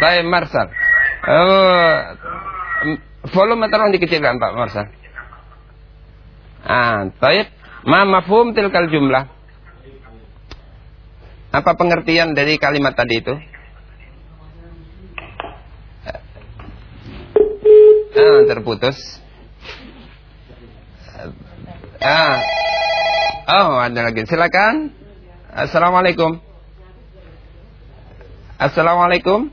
Baik, Marsal. M- volume tolong dikecilkan, Pak Marsal. Ah, baik. Ma mafhum tilkal jumlah. Apa pengertian dari kalimat tadi itu? Ah, terputus. Ah. Oh, ada lagi. Silakan. Assalamualaikum. Assalamualaikum.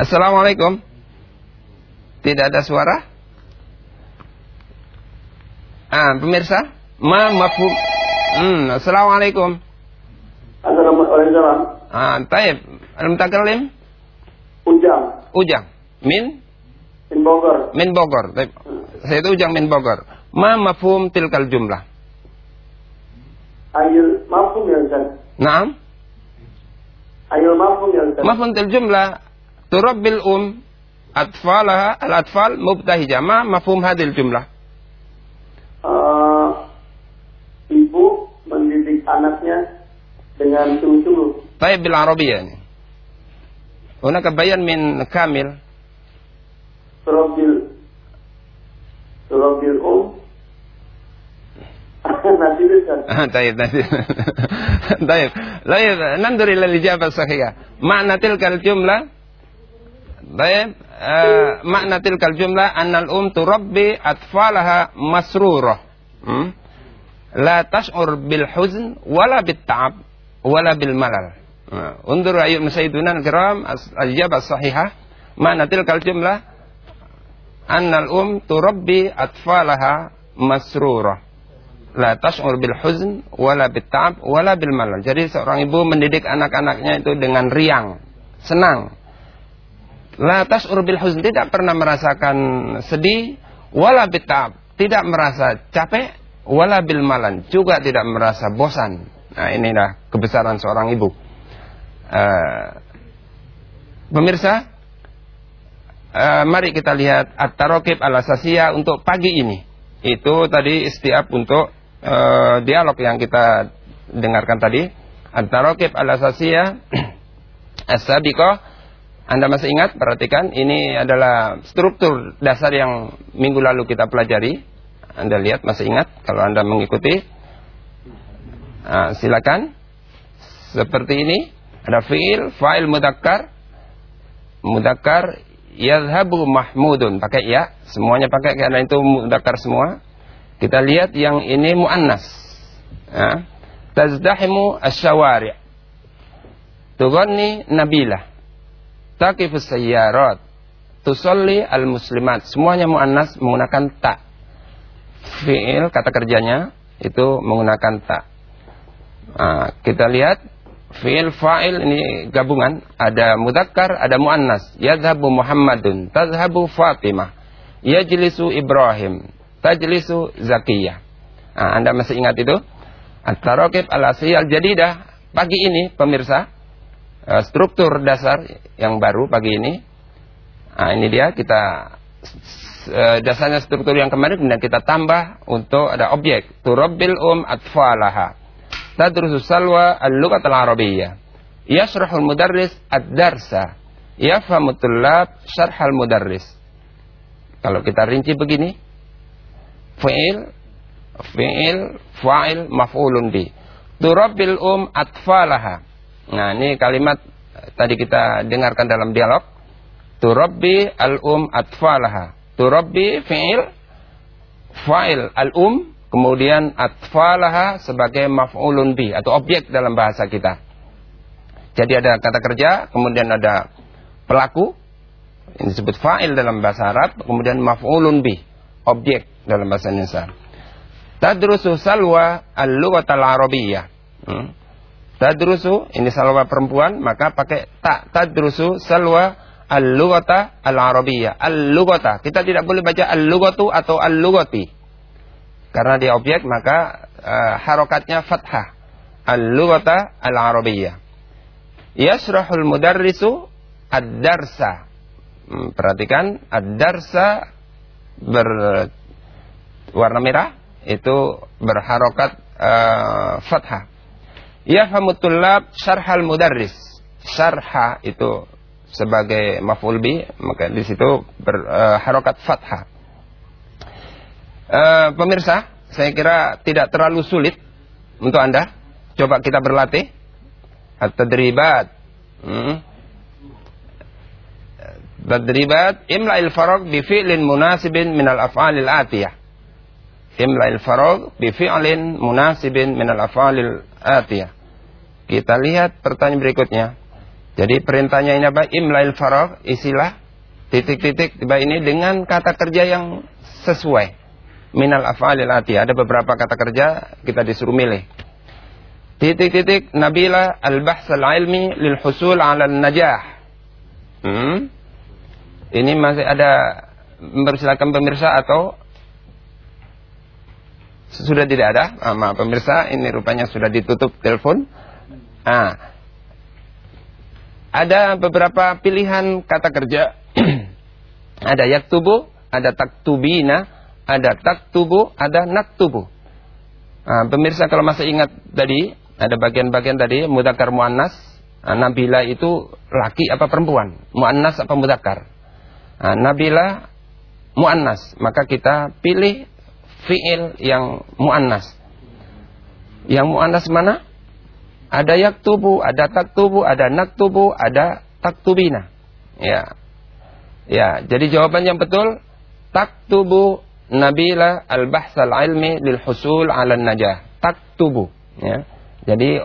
Assalamualaikum. Tidak ada suara? Ah, pemirsa, ma mafhum. Hmm, assalamualaikum. Assalamualaikum. Ah, taib. Al-mutakallim? Ujang. Ujang. Min? Min Bogor. Min Bogor. Taib. Saya itu Ujang min Bogor. Ma mafhum tilkal jumlah. Ayul mafhum ya Ustaz. Naam? Ayul mafhum ya Ustaz. Mafhum til jumlah turabbil um atfalaha al-atfal mubtahijah. Ma mafhum hadil jumlah. anaknya dengan sungguh-sungguh. Taib bil Arabiyah ini. Hunaka bayan min kamil. Turabil Turabil um. Nanti Ustaz. Ah, طيب طيب طيب طيب ننظر إلى الإجابة الصحيحة معنى تلك الجملة طيب آه معنى تلك الجملة أن الأم تربي أطفالها مسرورة la tash'ur bil huzn wala bit ta'ab wala bil malal. Nah, undur ayyuhal musayyiduna kiram al-jabah sahihah mana tilkal jumlah annal um turabbi atfalaha masrurah la tash'ur bil huzn wala bit ta'ab wala bil malal. Jadi seorang ibu mendidik anak-anaknya itu dengan riang, senang. La tash'ur bil huzn tidak pernah merasakan sedih wala bit ta'ab, tidak merasa capek wala bil malan, juga tidak merasa bosan. Nah, inilah kebesaran seorang ibu. Eh, pemirsa, eh, mari kita lihat at-tarokib al-asasiyah untuk pagi ini. Itu tadi istiab untuk eh, dialog yang kita dengarkan tadi. At-tarokib al-asasiyah as-sabiqah. Anda masih ingat? Perhatikan, ini adalah struktur dasar yang minggu lalu kita pelajari. Anda lihat, masih ingat? Kalau Anda mengikuti, Nah, silakan. Seperti ini, ada fiil, fa'il mudakkar, mudakkar yadhabu mahmudun. Pakai ya semuanya pakai karena itu mudakkar semua. Kita lihat yang ini muannas. Ya. tazdahimu asyawari. Tughanni nabila taqifu sayyarat. Tusalli al muslimat semuanya muannas menggunakan ta fiil kata kerjanya itu menggunakan ta nah, kita lihat Fi'il fa'il ini gabungan, ada mudzakkar, ada muannas. Yadhabu Muhammadun, tadhhabu Fatimah. Yajlisu Ibrahim, tajlisu Zakiyah. Nah, Anda masih ingat itu? At-Tarakib al-Asiyah al-Jadidah pagi ini pemirsa eh, struktur dasar yang baru pagi ini. Nah, ini dia kita dasarnya struktur yang kemarin kemudian kita tambah untuk ada objek turabbil um atfalaha tadrusu salwa al-lughat al-arabiyyah. Yashrahul mudarris ad-darsa. Yafhamu tullab syarhal mudarris. Kalau kita rinci begini, fi'il, fi'il, fa'il, maf'ulun bi. Turabbil um atfalaha. Nah, ini kalimat tadi kita dengarkan dalam dialog. Turabbi al-um atfalaha. Turabbi fi'il fa'il al-um kemudian atfalaha sebagai maf'ulun bi atau objek dalam bahasa kita. Jadi ada kata kerja, kemudian ada pelaku ini disebut fa'il dalam bahasa Arab, kemudian maf'ulun bi, objek dalam bahasa Indonesia. Tadrusu salwa al-lughatal arabiyyah. Hmm. Tadrusu ini salwa perempuan, maka pakai tak tadrusu salwa al-lughata al-arabiyyah. Al-lughata. Kita tidak boleh baca al-lughatu atau al-lughati. Karena dia objek maka uh, harokatnya fathah. Al-lughata al-arabiyyah. Yasrahul mudarrisu ad-darsa. Hmm, perhatikan ad-darsa berwarna merah itu berharokat uh, fathah. Yafhamu tullab syarhal mudarris. Syarha itu sebagai maf'ul bi, maka di situ berharokat uh, fathah. Uh, pemirsa, saya kira tidak terlalu sulit untuk Anda. Coba kita berlatih. At-tadribat. Hmm. Tadribat imla'il faraq bi fi'lin munasibin minal af'alil atiyah imla'il farag bi fi'lin munasibin min al-af'alil atiyah. Kita lihat pertanyaan berikutnya. Jadi perintahnya ini apa? Imla'il farag, isilah titik-titik tiba ini dengan kata kerja yang sesuai. Minal af'alil atiyah. Ada beberapa kata kerja kita disuruh milih. Titik-titik Nabila al-bahs al-ilmi lil husul 'ala najah. Hmm? Ini masih ada mempersilakan pemirsa atau sudah tidak ada, ah, maaf pemirsa, ini rupanya sudah ditutup telepon. Ah, ada beberapa pilihan kata kerja. ada yaktubu, ada taktubina, ada taktubu, ada naktubu. Ah, pemirsa kalau masih ingat tadi, ada bagian-bagian tadi, mudakar muannas. Ah, Nabila itu laki apa perempuan? Muannas apa mudakar? Ah, Nabila muannas, maka kita pilih fiil yang muannas. Yang muannas mana? Ada yaktubu, ada taktubu, ada naktubu, ada taktubina. Ya. Ya, jadi jawaban yang betul taktubu Nabila al-bahs al-ilmi lil husul 'ala najah. Taktubu, ya. Jadi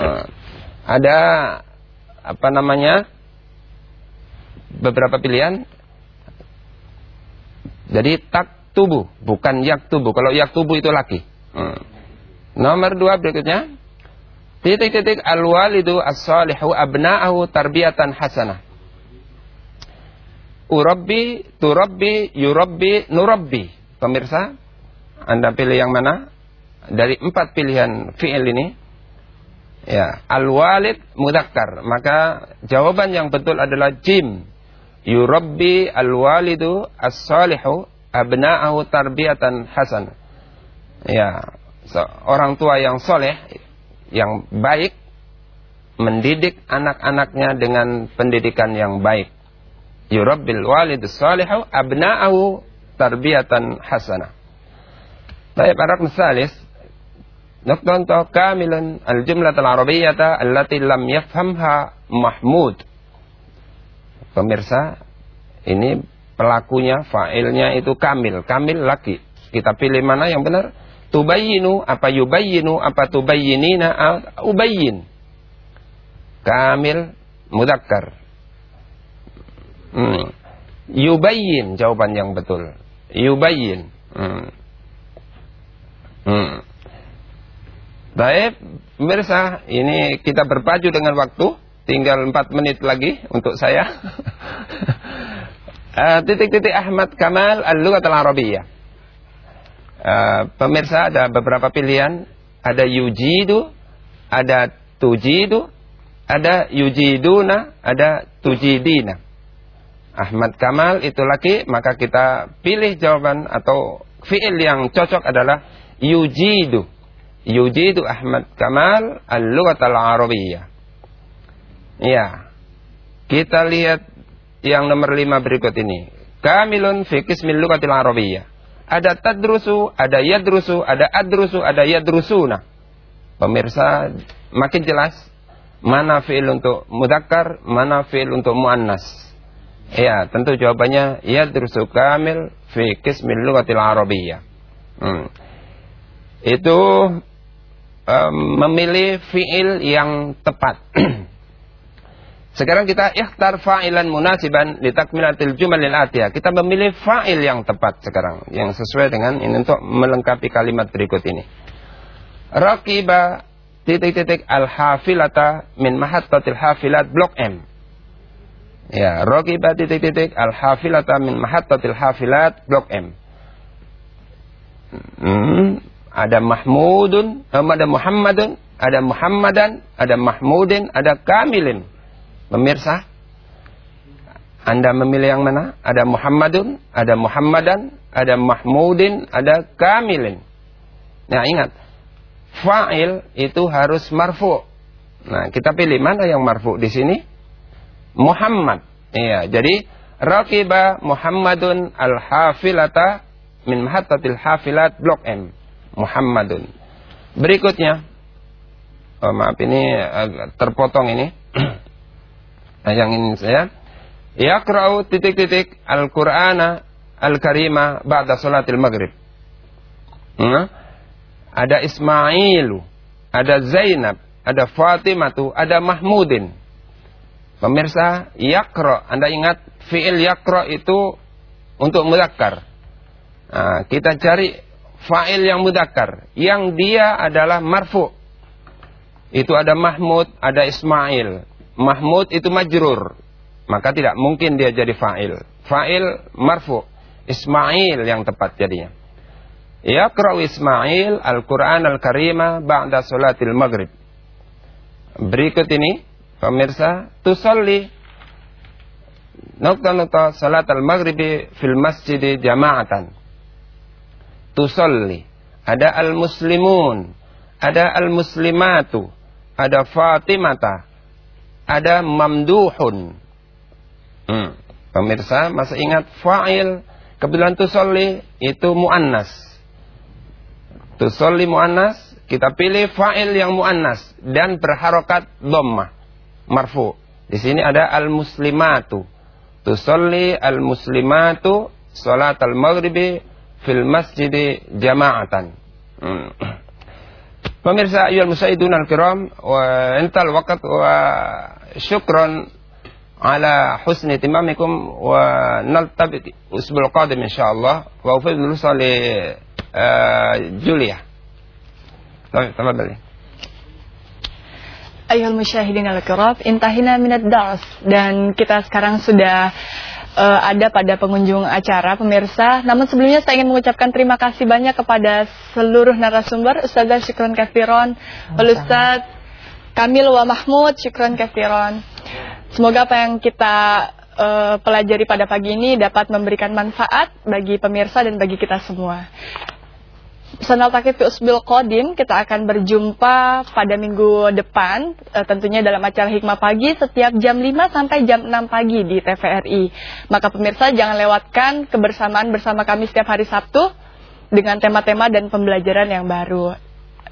uh, ada apa namanya? beberapa pilihan jadi tak tubuh, bukan yak tubuh. Kalau yak tubuh itu laki. Hmm. Nomor dua berikutnya. Titik-titik al-walidu as-salihu abna'ahu tarbiyatan hasanah. Urabbi, turabbi, yurabbi, nurabbi. Pemirsa, Anda pilih yang mana? Dari empat pilihan fi'il ini. Ya, al-walid mudakkar. Maka jawaban yang betul adalah jim yurabbi al-walidu as-salihu abna'ahu tarbiyatan hasan. Ya, orang tua yang soleh, yang baik, mendidik anak-anaknya dengan pendidikan yang baik. Yurabbil walid salihu abna'ahu tarbiatan hasanah. Baik, para misalis, Nuktonto kamilun al-jumlat al-arabiyyata allati lam yafhamha Mahmud. Pemirsa, ini pelakunya, failnya itu kamil. Kamil lagi. Kita pilih mana yang benar? Tubayinu, apa yubayinu, apa tubayinina, ubayin. Kamil, mudakkar. Hmm. Yubayin, jawaban yang betul. Yubayin. Hmm. Hmm. Baik, pemirsa, ini kita berpacu dengan waktu. Tinggal 4 menit lagi untuk saya. Eh, titik-titik uh, Ahmad Kamal Al-Lughat Al-Arabiyah. Uh, pemirsa ada beberapa pilihan. Ada yujidu, ada tujidu, ada yujiduna, ada tujidina. Ahmad Kamal itu laki, maka kita pilih jawaban atau fi'il yang cocok adalah yujidu. Yujidu Ahmad Kamal Al-Lughat Al-Arabiyah. Ya. Kita lihat yang nomor lima berikut ini. Kamilun fi qismil lughatil arabiyyah. Ada tadrusu, ada yadrusu, ada adrusu, ada yadrusuna. Pemirsa, makin jelas mana fi'il untuk mudzakkar, mana fi'il untuk muannas. Ya, tentu jawabannya yadrusu kamil fi qismil lughatil arabiyyah. Hmm. Itu um, memilih fi'il yang tepat. Sekarang kita ikhtar fa'ilan munasiban li takmilatil jumalil atiyah. Kita memilih fa'il yang tepat sekarang yang sesuai dengan ini untuk melengkapi kalimat berikut ini. Raqiba titik-titik al-hafilata min mahattatil hafilat blok M. Ya, raqiba titik-titik al-hafilata min mahattatil hafilat blok M. Hmm, ada Mahmudun, ada Muhammadun, ada Muhammadan, ada Mahmudin, ada Kamilin. Pemirsa, Anda memilih yang mana? Ada Muhammadun, ada Muhammadan, ada Mahmudin, ada Kamilin. Nah ingat, fa'il itu harus marfu. Nah kita pilih mana yang marfu di sini? Muhammad. Iya, jadi rakiba Muhammadun al-hafilata min mahattatil hafilat blok M. Muhammadun. Berikutnya, oh maaf ini terpotong ini. Yang ini saya yaqra'u titik-titik Al-Qur'ana Al-Karima ba'da salatil maghrib. Hmm? Ada Ismailu, ada Zainab, ada Fatimatu, ada Mahmudin. Pemirsa, yakro, Anda ingat fi'il yakro itu untuk mudakkar. Nah, kita cari fa'il yang mudakkar, yang dia adalah marfu. Itu ada Mahmud, ada Ismail. Mahmud itu majrur. Maka tidak mungkin dia jadi fa'il. Fa'il marfu. Ismail yang tepat jadinya. Yaqra'u Ismail Al-Quran Al-Karimah ba'da salatil maghrib. Berikut ini, pemirsa, tusalli nukta-nukta salat al-maghribi fil masjid jama'atan. Tusalli. Ada al-muslimun, ada al-muslimatu, ada Fatimata, ada mamduhun. Hmm. Pemirsa masih ingat fa'il kebetulan tusolli itu muannas. Tusolli muannas kita pilih fa'il yang muannas dan berharokat dhammah marfu. Di sini ada al-muslimatu. Tusolli al-muslimatu salat al-maghribi fil masjid jama'atan. Hmm. Pemirsa ayuhal musaidun al-kiram wa intal waqt wa syukran ala husni timamikum wa naltabi usbul qadim insyaallah wa ufid nusa li Julia. Tafadhali. Ayuhal musyahidin al-kiram, intahina minad dars dan kita sekarang sudah uh, ada pada pengunjung acara pemirsa. Namun sebelumnya saya ingin mengucapkan terima kasih banyak kepada seluruh narasumber Ustazah Syukron Kafiron, Ustaz Kamil wa Mahmud Syukron Kafiron. Semoga apa yang kita uh, pelajari pada pagi ini dapat memberikan manfaat bagi pemirsa dan bagi kita semua. Sanal Takif Usbil Qadim kita akan berjumpa pada minggu depan e, tentunya dalam acara Hikmah Pagi setiap jam 5 sampai jam 6 pagi di TVRI. Maka pemirsa jangan lewatkan kebersamaan bersama kami setiap hari Sabtu dengan tema-tema dan pembelajaran yang baru.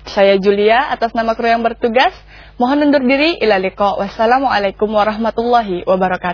Saya Julia atas nama kru yang bertugas mohon undur diri ilaliko. Wassalamualaikum warahmatullahi wabarakatuh.